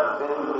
been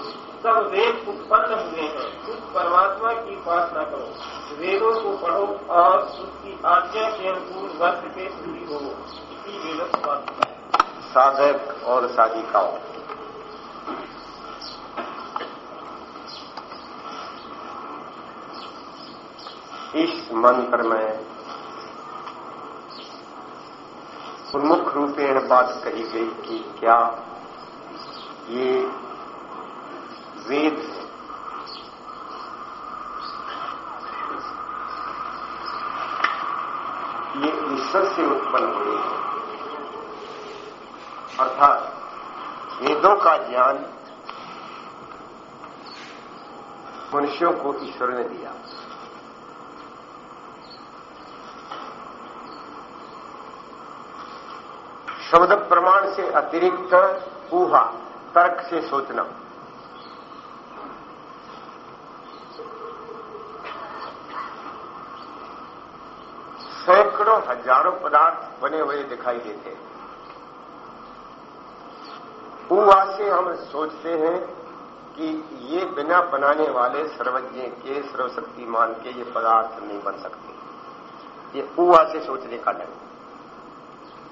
सब वेद उत्पन्न हुए हैं। उस परमात्मा की उपासना करो। वेदों को पढ़ो और उसकी आज्ञा के अनुकूल वर्ष के पूरी हो इसी वेद उपासना साधक और साधिकाओं। इस मंत्र में प्रमुख रूपेण बात कही गई कि क्या ये वेद। ये ईश्वर से उत्पन्न हुए हैं। अर्थात वेदों का ज्ञान मनुष्यों को ईश्वर ने दिया। शब्द प्रमाण से अतिरिक्त ऊहा, तर्क से सोचना। सैकड़ों हज़ारों पदार्थ बने हुए दिखाई देते हैं। उवा से हम सोचते हैं कि ये बिना बनाने वाले सर्वज्ञ के, सर्वशक्तिमान के ये पदार्थ नहीं बन सकते। ये उवा से सोचने का नहीं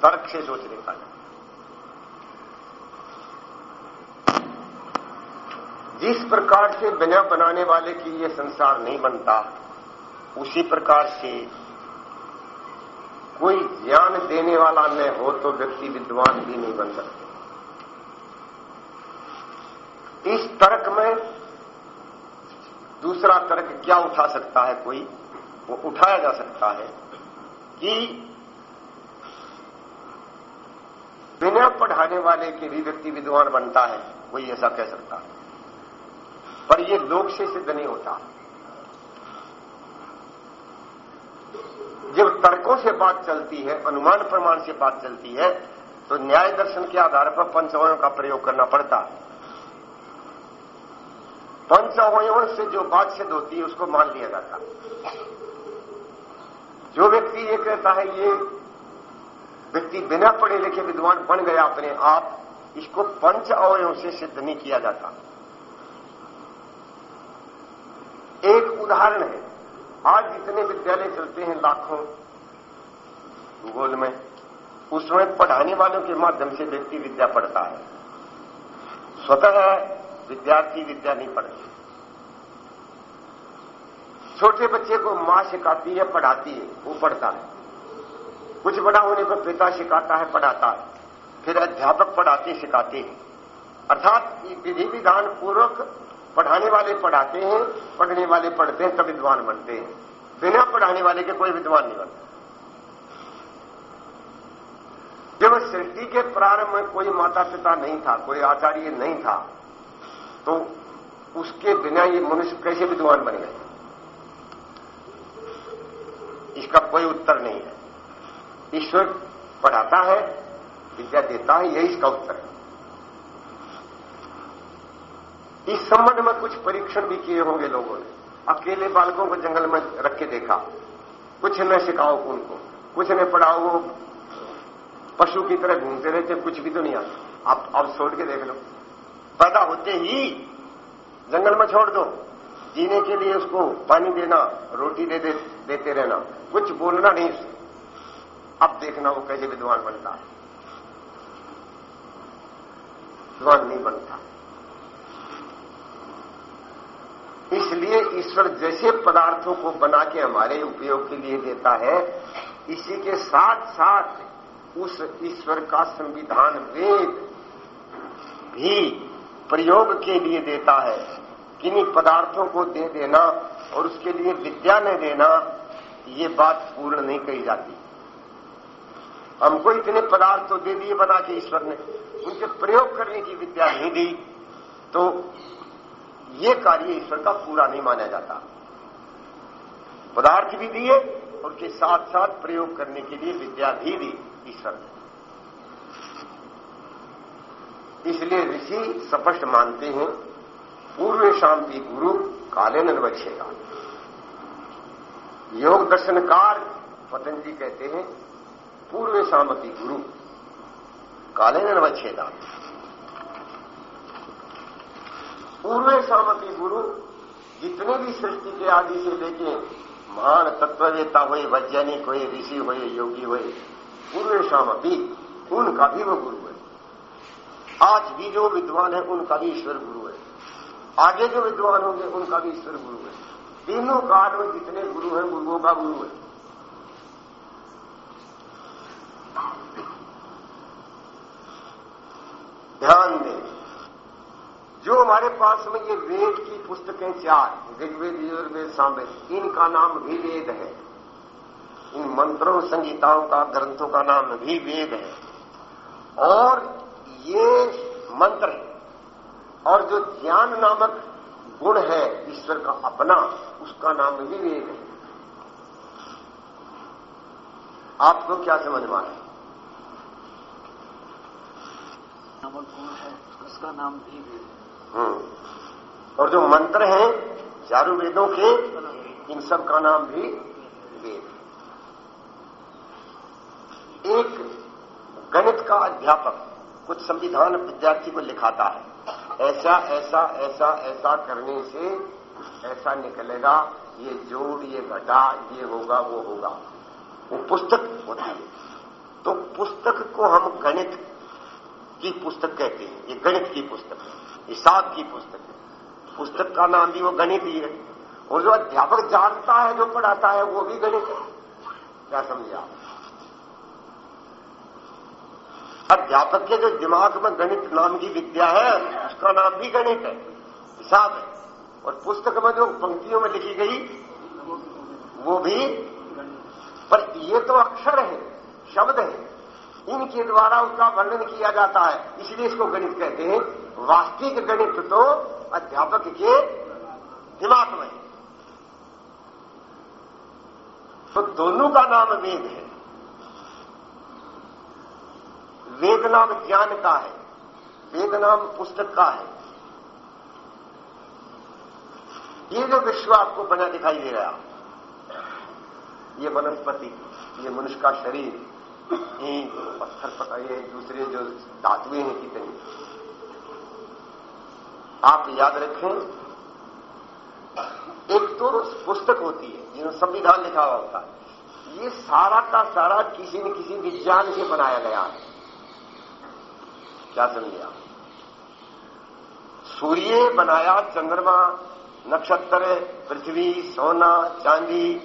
तर्क से सोचने का नहीं जिस प्रकार से बिना बनाने वाले की ये संसार नहीं बनता, उसी प्रकार से कोई ज्ञान देने वाला न हो तो व्यक्ति विद्वान भी नहीं बन सकते। इस तर्क में दूसरा तर्क क्या उठा सकता है कोई? वो उठाया जा सकता है कि बिना पढ़ाने वाले के भी व्यक्ति विद्वान बनता है, कोई ऐसा कह सकता है। पर यह लोक से सिद्ध नहीं होता। जब तर्कों से बात चलती है, अनुमान प्रमाण से बात चलती है तो न्याय दर्शन के आधार पर पंचवयों का प्रयोग करना पड़ता है। पंचवयों से जो बात सिद्ध होती है, उसको मान लिया जाता जो व्यक्ति ये कहता है, ये व्यक्ति बिना पढ़े लिखे विद्वान बन गया अपने आप, इसको पंच अवयों से सिद्ध नहीं किया जाता। एक उदाहरण है। आज जितने विद्यालय चलते हैं लाखों। भूगोल में उसमें पढ़ाने वालों के माध्यम से व्यक्ति विद्या पढ़ता है। स्वतः विद्यार्थी विद्या नहीं पढ़ते। छोटे बच्चे को माँ सिखाती है, पढ़ाती है, वो पढ़ता है। कुछ बड़ा होने पर पिता सिखाता है, पढ़ाता है। फिर अध्यापक पढ़ाते, सिखाते हैं। अर्थात विधि विधान पूर्वक पढ़ाने वाले पढ़ाते हैं, पढ़ने वाले पढ़ते हैं, तब विद्वान बनते हैं। बिना पढ़ाने वाले के कोई विद्वान नहीं बनता। जब सृष्टि के प्रारंभ में कोई माता पिता नहीं था, कोई आचार्य नहीं था तो उसके बिना ये मनुष्य कैसे विद्वान बन गए? इसका कोई उत्तर नहीं है। ईश्वर पढ़ाता है, विद्या देता है, यही इसका उत्तर है इस संबंध में कुछ परीक्षण भी किए होंगे लोगों ने। अकेले बालकों को जंगल में रख के देखा। कुछ न सिखाओ उनको। कुछ न पढ़ाओ वो पशु की तरह घूमते रहते कुछ भी तो नहीं आता। आप अब छोड़ के देख लो। पैदा होते ही जंगल में छोड़ दो। जीने के लिए उसको पानी देना रोटी दे दे, देते रहना। कुछ बोलना नहीं उससे अब देखना वो कैसे विद्वान बनता है। विद्वान नहीं बनता। इसलिए ईश्वर जैसे पदार्थों को बना के हमारे उपयोग के लिए देता है, इसी के साथ साथ उस ईश्वर का संविधान वेद भी प्रयोग के लिए देता है। किन्हीं पदार्थों को दे देना और उसके लिए विद्या न देना, ये बात पूर्ण नहीं कही जाती। हमको इतने पदार्थ तो दे दिए बना के ईश्वर ने। उनके प्रयोग करने की विद्या नहीं दी तो ये कार्य ईश्वर का पूरा नहीं माना जाता। पदार्थ भी दिए और के साथ साथ प्रयोग करने के लिए विद्या भी दी ईश्वर ने। इसलिए ऋषि स्पष्ट मानते हैं, पूर्व शांति गुरु काले नवच्छेगा योग दर्शनकार पतंजलि कहते हैं, पूर्व शामति गुरु काले नवच्छेदा पूर्व शामति गुरु, जितने भी सृष्टि के आदि से लेके महान तत्ववेता हुए, वैज्ञानिक हुए, ऋषि हुए, योगी हुए, पूर्व शामति उनका भी वो गुरु है। आज भी जो विद्वान है, उनका भी ईश्वर गुरु है। आगे जो विद्वान होंगे, उनका भी ईश्वर गुरु है। तीनों काल में जितने गुरु हैं, गुरुओं का गुरु है। ध्यान दें जो हमारे पास में ये वेद की पुस्तकें चार ऋग्वेद, यजुर्वेद, सामवेद, इनका नाम भी वेद है। इन मंत्रों संगीताओं का, ग्रंथों का नाम भी वेद है। और ये मंत्र और जो ज्ञान नामक गुण है, ईश्वर का अपना, उसका नाम भी वेद है। आपको क्या समझ में नामक गुण है, उसका नाम भी वेद हम्म और जो मंत्र हैं, चारों वेदों के, इन सब का नाम भी वेद। एक गणित का अध्यापक कुछ संविधान विद्यार्थी को लिखाता है। ऐसा ऐसा ऐसा ऐसा करने से ऐसा निकलेगा, ये जोड़, ये घटा, ये होगा, वो होगा। वो पुस्तक होती है। तो पुस्तक को हम गणित की पुस्तक कहते हैं। ये गणित की पुस्तक। है हिसाब की पुस्तक है। पुस्तक का नाम भी वो गणित ही है। और जो अध्यापक जानता है, जो पढ़ाता है, वो भी गणित है। क्या समझे आप? अध्यापक के जो दिमाग में गणित नाम की विद्या है, उसका नाम भी गणित है। हिसाब है। और पुस्तक में जो पंक्तियों में लिखी गई, वो भी पर ये तो अक्षर है, शब्द है। इनके द्वारा उसका वर्णन किया जाता है। इसलिए इसको गणित कहते हैं। वास्तविक गणित तो अध्यापक के दिमाग में तो दोनों का नाम वेद है। वेद नाम ज्ञान का है, वेद नाम पुस्तक का है। ये जो विश्व आपको बना दिखाई दे रहा, ये वनस्पति, ये मनुष्य का शरीर ईंट पत्थर पता ये दूसरे जो धातुएँ हैं कितनी आप याद रखें, एक तो पुस्तक होती है, जिन्होंने संविधान लिखा हुआ होता है। ये सारा का सारा किसी न किसी विज्ञान से बनाया गया है। क्या समझे आप? सूर्य बनाया, चंद्रमा, नक्षत्र, पृथ्वी, सोना, चांदी,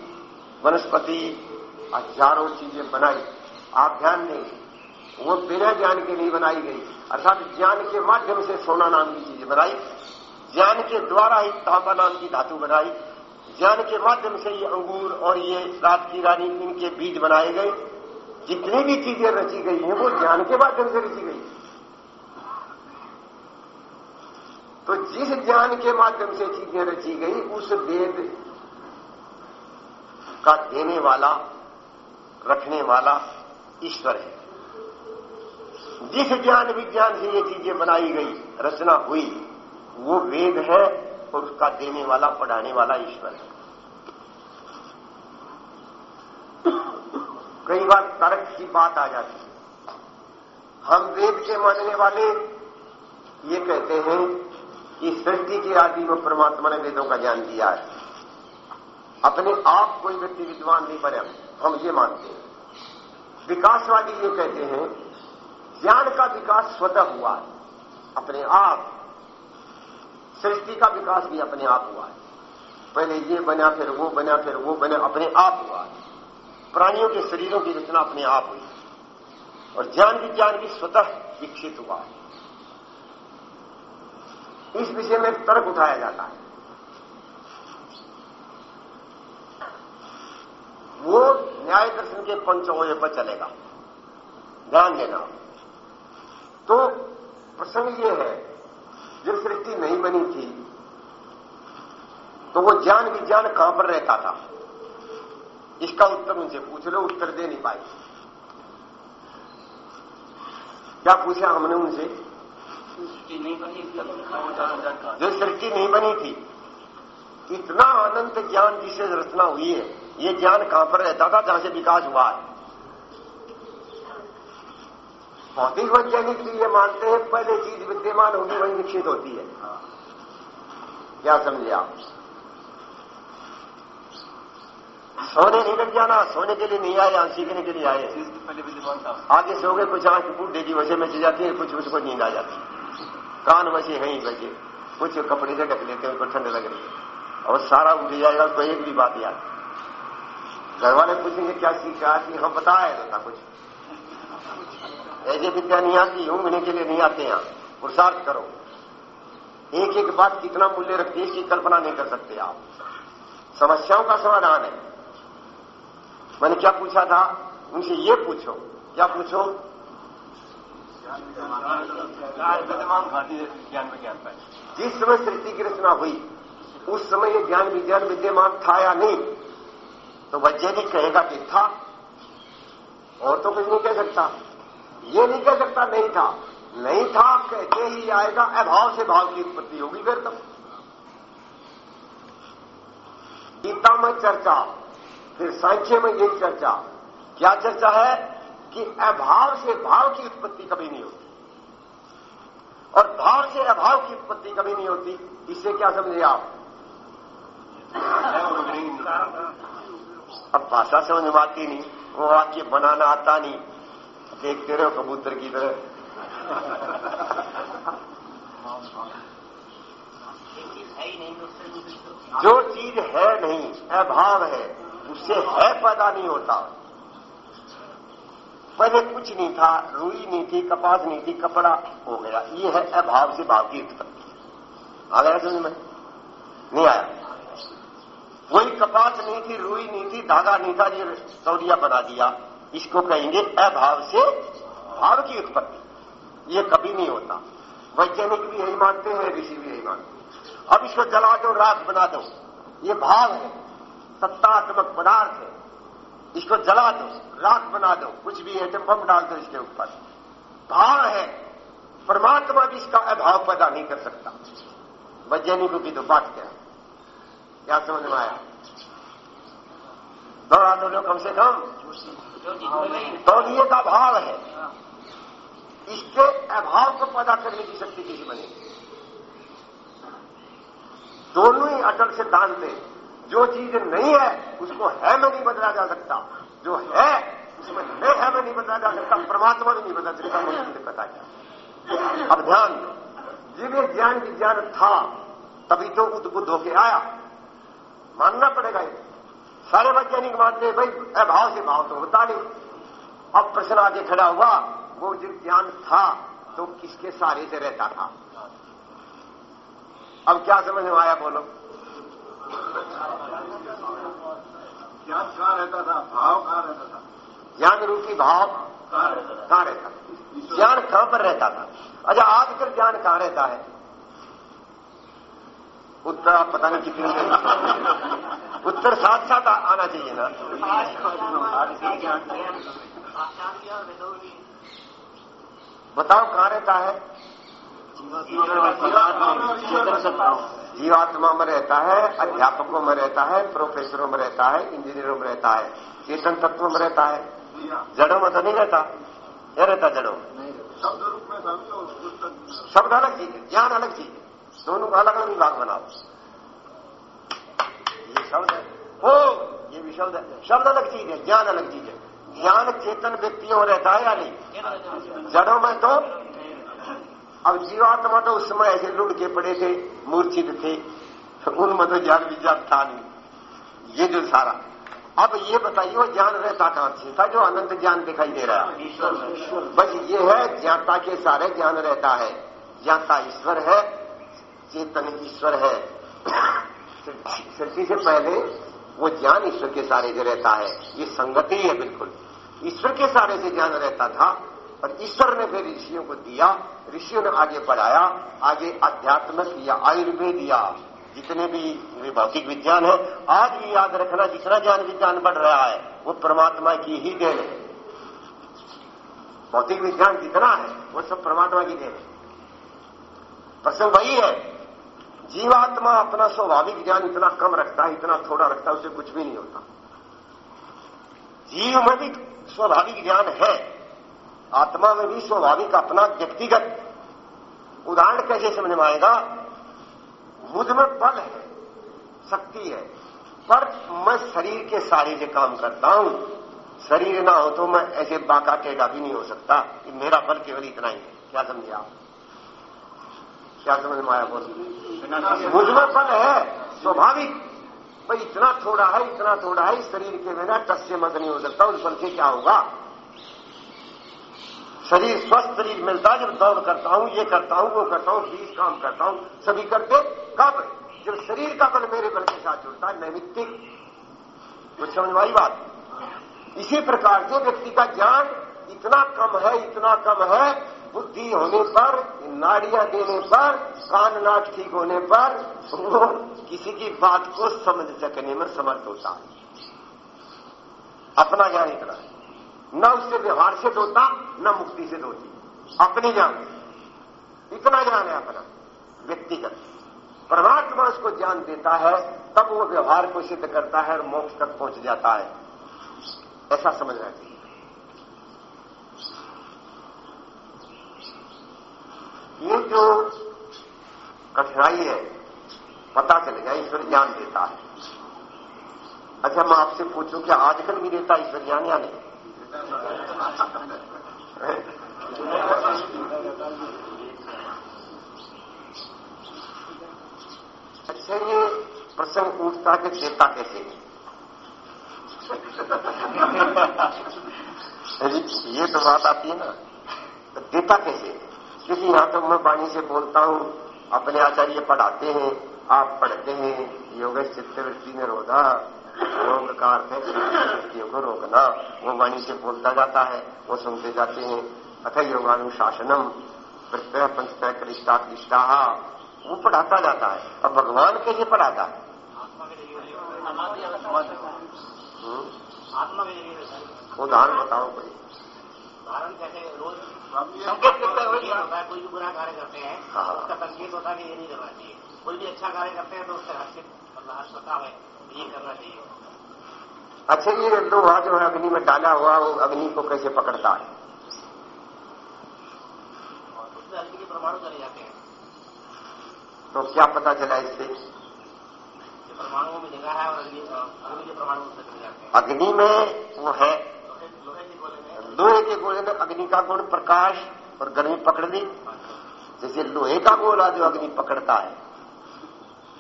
वनस्पति, हज़ारों चीज़ें बनाई। आप ध्यान दें वो बिना ज्ञान के नहीं बनाई गई। अर्थात ज्ञान के माध्यम से सोना नाम की चीज़ें बनाई, ज्ञान के द्वारा ही तांबा नाम की धातु बनाई, ज्ञान के माध्यम से ये अंगूर और ये रात की रानी, इनके बीज बनाए गए। जितनी भी चीज़ें रची गई हैं, वो ज्ञान के माध्यम से रची गई। तो जिस ज्ञान के माध्यम से चीज़ें रची गई, उस वेद का देने वाला, रखने वाला ईश्वर है। जिस ज्ञान विज्ञान से ये चीज़ें बनाई गई, रचना हुई, वो वेद है और उसका देने वाला, पढ़ाने वाला ईश्वर है। कई बार तर्क की बात आ जाती है। हम वेद के मानने वाले ये कहते हैं कि सृष्टि के आदि में परमात्मा ने वेदों का ज्ञान दिया है। अपने आप कोई व्यक्ति विद्वान नहीं बने हम ये मानते हैं। विकासवादी ये कहते हैं ज्ञान का विकास स्वतः हुआ है। अपने आप, सृष्टि का विकास भी अपने आप हुआ है। पहले ये बना, फिर वो बना, फिर वो बना, अपने आप हुआ है। प्राणियों के शरीरों की रचना अपने आप हुई और ज्ञान विज्ञान भी स्वतः विकसित हुआ है। इस विषय में तर्क उठाया जाता है। वो न्याय दर्शन के पंचोय पर चलेगा। ध्यान देना। तो प्रसंग ये है जब सृष्टि नहीं बनी थी तो वो ज्ञान विज्ञान कहाँ पर रहता था? इसका उत्तर उनसे पूछ लो उत्तर दे नहीं पाए क्या पूछा हमने उनसे? जो सृष्टि नहीं बनी थी इतना अनंत ज्ञान जिसे रचना हुई है ये ज्ञान कहाँ पर रहता था? जहाँ से विकास हुआ है। भौतिक वैज्ञानिक ये मानते हैं, पहले चीज़ विद्यमान होगी, वही विकसित होती है। क्या समझे आप? सोने नहीं लग जाना, सोने के लिए नहीं आए यहाँ सीखने के लिए आए। आगे से हो गए कुछ आँख फूट देगी वैसे में जाती है, कुछ उसको नींद आ जाती है। कान वैसे हैं ही बचे कुछ कपड़े से ढक लेते हैं, उनको ठंड लग रही है। और सारा उठ जाएगा तो एक भी बात याद घर वाले पूछेंगे, क्या सीखा? कि हम बताए था कुछ। ऐसे विद्या नहीं आती ऊँगने के लिए नहीं आते यहाँ पुरुषार्थ करो। एक एक बात कितना मूल्य रखती है इसकी कल्पना नहीं कर सकते आप। समस्याओं का समाधान है। मैंने क्या पूछा था? उनसे ये पूछो। क्या पूछो? जिस समय सृष्टि की रचना हुई, उस समय ये ज्ञान विज्ञान विद्यमान था या नहीं? तो वैज्ञानिक कहेगा कि था। और तो कुछ नहीं कह सकता। ये नहीं कह सकता, नहीं था। नहीं था, कहते ही आएगा अभाव से भाव की उत्पत्ति होगी फिर तब। गीता में चर्चा, फिर सांख्य में यही चर्चा। क्या चर्चा है? कि अभाव से भाव की उत्पत्ति कभी नहीं होती। और भाव से अभाव की उत्पत्ति कभी नहीं होती, इससे क्या समझे आप? अब भाषा समझ में आती नहीं, वो वाक्य बनाना आता नहीं। देखते रहो कबूतर की तरह। जो चीज़ है नहीं अभाव है, उससे है पैदा नहीं होता। पहले कुछ नहीं था, रुई नहीं थी, कपास नहीं थी, कपड़ा हो गया। ये है अभाव से भाव की उत्पत्ति आ गया समझ में? नहीं आया। कोई कपास नहीं थी, रुई नहीं थी, धागा नहीं था, ये सौरिया बना दिया। इसको कहेंगे अभाव से भाव की उत्पत्ति। ये कभी नहीं होता। वैज्ञानिक भी यही मानते हैं, ऋषि भी यही मानते अब इसको जला दो, राख बना दो। ये भाव है, सत्तात्मक पदार्थ है। इसको जला दो, राख बना दो। कुछ भी है तो बम डाल दो इसके ऊपर। भाव है, परमात्मा भी इसका अभाव पैदा नहीं कर सकता। वैज्ञानिकों की तो बात क्या है? क्या समझ में आया? दोहरा दो कम से कम। तौलिए का भाव है। इसके अभाव को पैदा करने की शक्ति किसी बनेगी दोनों ही अटल सिद्धांत है। जो चीज़ नहीं है, उसको है में नहीं बदला जा सकता। जो है, उसमें नहीं है में नहीं बदला जा सकता। परमात्मा भी नहीं बदला सकता मुझे पता क्या अब ध्यान जिन्हें ज्ञान विज्ञान था, तभी तो उद्बुद्ध होके आया। मानना पड़ेगा ये सारे वैज्ञानिक मानते हैं भाई अभाव से भाव तो होता नहीं। अब प्रश्न आगे खड़ा हुआ वो जो ज्ञान था तो किसके सारे से रहता था? अब क्या समझ में आया बोलो। ज्ञान कहाँ रहता था? भाव कहाँ रहता था? ज्ञान रूपी भाव कहाँ रहता था? ज्ञान कहाँ पर रहता था? अच्छा आजकल ज्ञान कहाँ रहता है? उत्तर आप पता नहीं कितने उत्तर साथ साथ आना चाहिए ना। बताओ कहाँ रहता है? जीवात्मा में रहता है अध्यापकों में रहता है प्रोफेसरों में रहता है इंजीनियरों में रहता है चेतन तत्वों में रहता है। जड़ों में तो नहीं रहता? क्या रहता जड़ों। में। शब्द अलग चीज़ है ज्ञान अलग चीज़ है। दोनों का अलग अलग विभाग बनाओ। ये शब्द है। ओ ये भी शब्द है। शब्द अलग चीज़ है, ज्ञान अलग चीज़ है। ज्ञान चेतन व्यक्तियों रहता है या नहीं? जड़ों में तो? अब जीवात्मा तो उस समय ऐसे लुट के पड़े थे, मूर्छित थे तो उनमें तो ज्ञान विज्ञान था नहीं। ये जो सारा। अब ये बताइए, वो ज्ञान रहता कहाँ से? था जो अनंत ज्ञान दिखाई दे रहा है। बस ये है, ज्ञाता के सारे ज्ञान रहता है। ज्ञाता ईश्वर है चेतन ईश्वर है। सृष्टि से पहले वो ज्ञान ईश्वर के सारे जो रहता है। ये संगति है बिल्कुल। ईश्वर के सारे से ज्ञान रहता था और ईश्वर ने फिर ऋषियों को दिया, ऋषियों ने आगे बढ़ाया, आगे अध्यात्मक या आयुर्वेद या जितने भी भौतिक विज्ञान है, आज भी याद रखना जितना ज्ञान विज्ञान बढ़ रहा है, वो परमात्मा की ही देन है। भौतिक विज्ञान जितना है, वो सब परमात्मा की देन है। प्रसंग वही है जीवात्मा अपना स्वाभाविक ज्ञान इतना कम रखता है, इतना थोड़ा रखता है, उसे कुछ भी नहीं होता। जीव में भी स्वाभाविक ज्ञान है, आत्मा में भी स्वाभाविक अपना व्यक्तिगत। उदाहरण कैसे समझ में आएगा? मुझमें बल है, शक्ति है, पर मैं शरीर के सारे जो काम करता हूँ, शरीर ना हो तो मैं ऐसे बाका टेढ़ा भी नहीं हो सकता कि मेरा बल केवल इतना ही है। क्या समझे आप? क्या समझ में आया बोल? मुझमें बल है, स्वाभाविक। भाई, इतना थोड़ा है, इतना थोड़ा है, इस शरीर के बिना टस से मत नहीं हो सकता उस बल से क्या होगा? शरीर, स्वस्थ शरीर मिलता जब दौड़ करता हूँ, ये करता हूँ, वो करता हूँ बीस काम करता हूँ, सभी करते, कब? जब शरीर का बल मेरे बल के साथ जुड़ता है, नैमित्तिक। कुछ समझ आई बात? इसी प्रकार से व्यक्ति का ज्ञान इतना कम है, इतना कम है बुद्धि होने पर, नाड़ियाँ देने पर कान नाक ठीक होने पर, वो किसी की बात को समझ सकने में समर्थ होता है। अपना ज्ञान इतना न उससे व्यवहार से धोता न मुक्ति से धोती अपनी ज्ञान इतना ज्ञान है अपना, व्यक्तिगत। परमात्मा उसको ज्ञान देता है, तब वो व्यवहार को सिद्ध करता है और मोक्ष तक पहुँच जाता है। ऐसा समझना चाहिए। ये जो कठिनाई है, पता चलेगा ईश्वर ज्ञान देता है। अच्छा मैं आपसे पूछूँ कि आजकल भी देता ईश्वर ज्ञान, या नहीं? अच्छा ये प्रसंग उठता कि देता कैसे? ये तो बात आती है ना तो देता कैसे? क्योंकि यहाँ तो मैं वाणी से बोलता हूँ अपने आचार्य पढ़ाते हैं आप पढ़ते हैं योग चित्तवृत्ति में रोधा योग का अर्थ है वृत्तियों को रोकना। वो वाणी से बोलता जाता है वो सुनते जाते हैं। अथ योगानुशासनम प्रत्यय पंचतय कृष्टा कृष्टा वो पढ़ाता जाता है और भगवान के लिए पढ़ाता है। हम्म? उदाहरण बताओ कोई उदाहरण जैसे रोज संकेत करता है वही होता है कोई भी बुरा कार्य करते हैं। उसका संकेत होता है कि ये नहीं करना चाहिए। कोई भी अच्छा कार्य करते हैं तो उससे हर्षित मतलब हर्ष होता है ये करना चाहिए। अच्छा ये लोहा जो है अग्नि में डाला हुआ वो अग्नि को कैसे पकड़ता है? उसमें अग्नि के परमाणु चले जाते हैं। तो क्या पता चला इससे? परमाणुओं में जगह है और अग्नि अग्नि के परमाणु उससे चले जाते हैं। अग्नि में वो है। लोहे के गोले में अग्नि का गुण प्रकाश और गर्मी पकड़ ली जैसे लोहे का गोला जो अग्नि पकड़ता है,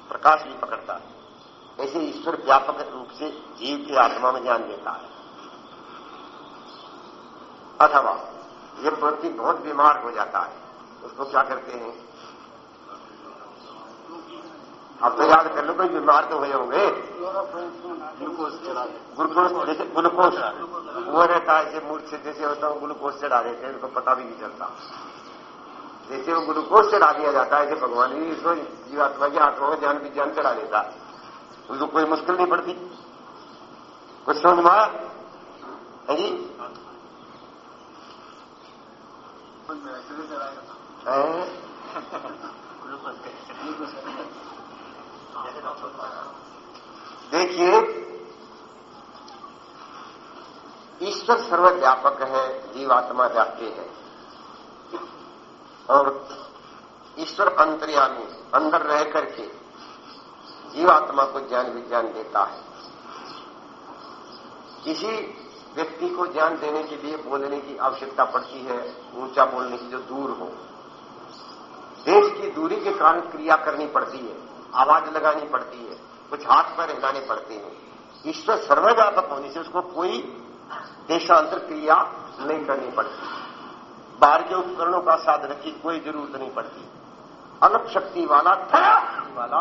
प्रकाश भी पकड़ता है। ऐसे ईश्वर व्यापक रूप से जीव की आत्मा में ज्ञान देता है। अथवा ये व्यक्ति बहुत बीमार हो जाता है। उसको क्या करते हैं? अब तो याद कर लो कोई बीमार तो हुए होंगे। ग्लूकोज ग्लूकोज वो रहता है जैसे मूर्छ जैसे होता है ग्लूकोज चढ़ा देते हैं उनको पता भी नहीं चलता। जैसे वो ग्लूकोज चढ़ा दिया जाता है जैसे भगवान भी इसको जीवात्मा की आत्मा में ज्ञान विज्ञान चढ़ा देता। है उसको कोई मुश्किल नहीं पड़ती। कुछ समझ में है जी? हैं? देखिए, ईश्वर सर्वव्यापक है, जीवात्मा व्याप्य है। और ईश्वर अंतर्यामी, अंदर रह करके जीवात्मा को ज्ञान विज्ञान देता है। किसी व्यक्ति को ज्ञान देने के लिए बोलने की आवश्यकता पड़ती है, ऊँचा बोलने की जो दूर हो। देश की दूरी के कारण क्रिया करनी पड़ती है। आवाज़ लगानी पड़ती है, कुछ हाथ पर हिलाने पड़ते हैं। ईश्वर सर्वव्यापक होने से उसको कोई देशांतर क्रिया नहीं करनी पड़ती। बाहर के उपकरणों का साधन की कोई ज़रूरत नहीं पड़ती। अलग शक्ति वाला वाला